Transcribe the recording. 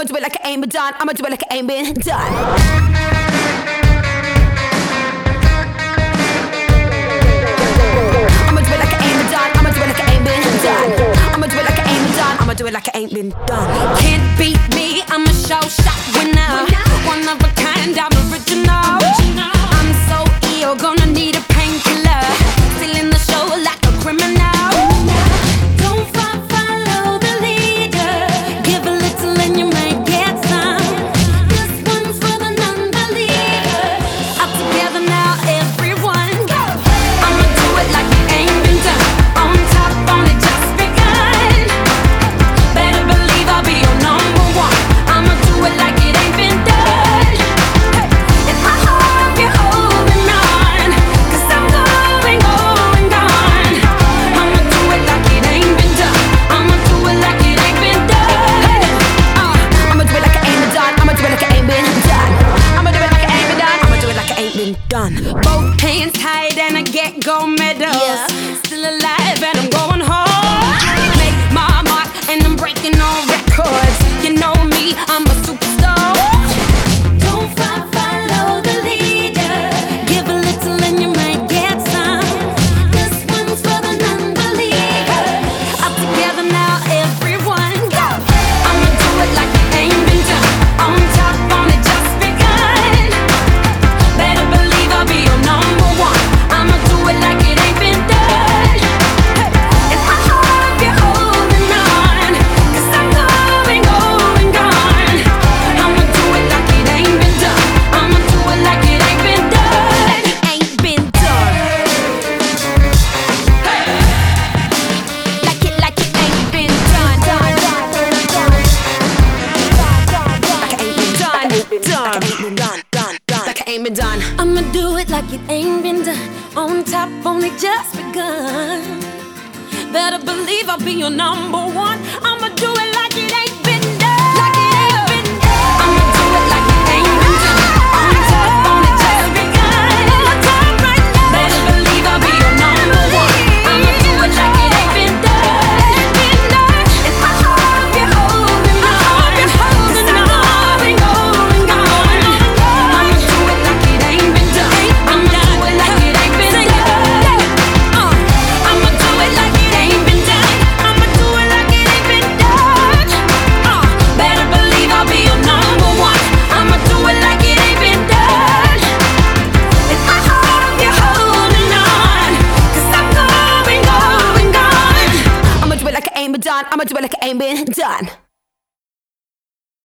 I'ma do it like it ain't been done. I'ma do it like it ain't been done. I'ma do it like it ain't been done. Can't beat me, I'ma show shot when I done. Both hands tied and I get gold medals. Yeah. Still alive and I'm going home. Make my mark and I'm breaking all records. You know me, I'm a done. I'ma do it like it ain't been done. On top, only just begun. Better believe I'll be your number one. I'ma do it like done. I'ma do it like it ain't been done.